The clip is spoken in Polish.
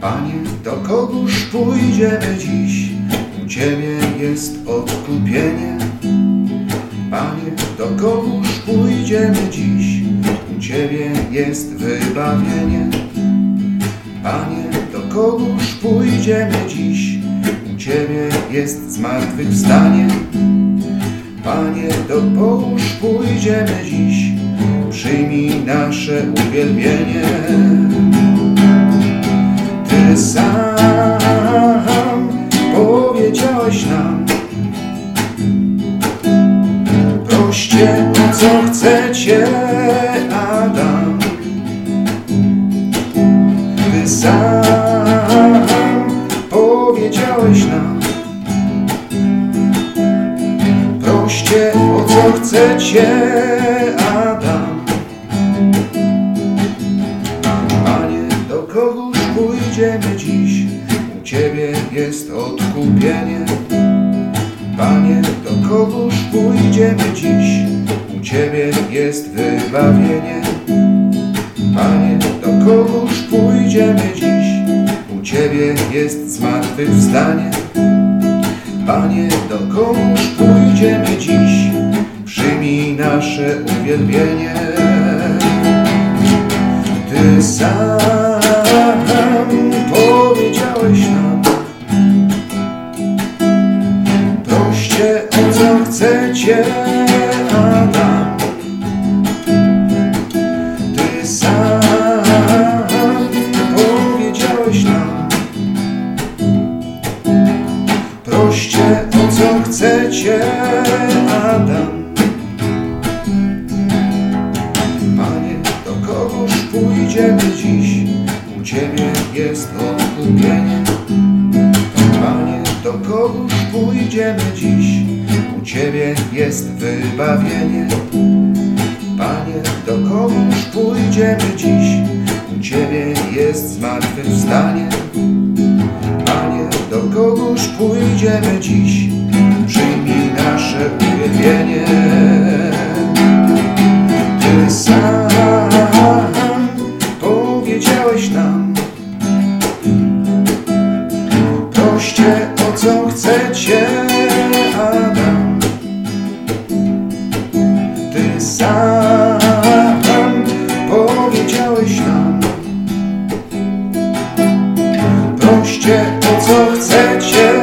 Panie, do kogóż pójdziemy dziś? U Ciebie jest odkupienie. Panie, do kogóż pójdziemy dziś? U Ciebie jest wybawienie. Panie, do kogóż pójdziemy dziś? U Ciebie jest zmartwychwstanie. Panie, do kogóż pójdziemy dziś? Przyjmij nasze uwielbienie. Sam powiedziałeś nam. Proście o co chcecie, Adam? Ty sam powiedziałeś nam. Proście o co chcecie, pójdziemy dziś? U Ciebie jest odkupienie. Panie, do kogóż pójdziemy dziś? U Ciebie jest wybawienie. Panie, do kogóż pójdziemy dziś? U Ciebie jest zmartwychwstanie. Panie, do kogóż pójdziemy dziś? Przyjmij nasze uwielbienie. Chcecie, Adam Ty sam powiedziałeś nam Proście o co chcecie, Adam Panie, do kogóż pójdziemy dziś? U Ciebie jest odkupienie. Panie, do kogóż pójdziemy dziś? U Ciebie jest wybawienie. Panie, do kogóż pójdziemy dziś? U Ciebie jest zmartwychwstanie. Panie, do kogóż pójdziemy dziś? Przyjmij nasze uwielbienie. Ty sam powiedziałeś nam Proście sam powiedziałeś nam. Proście o co chcecie,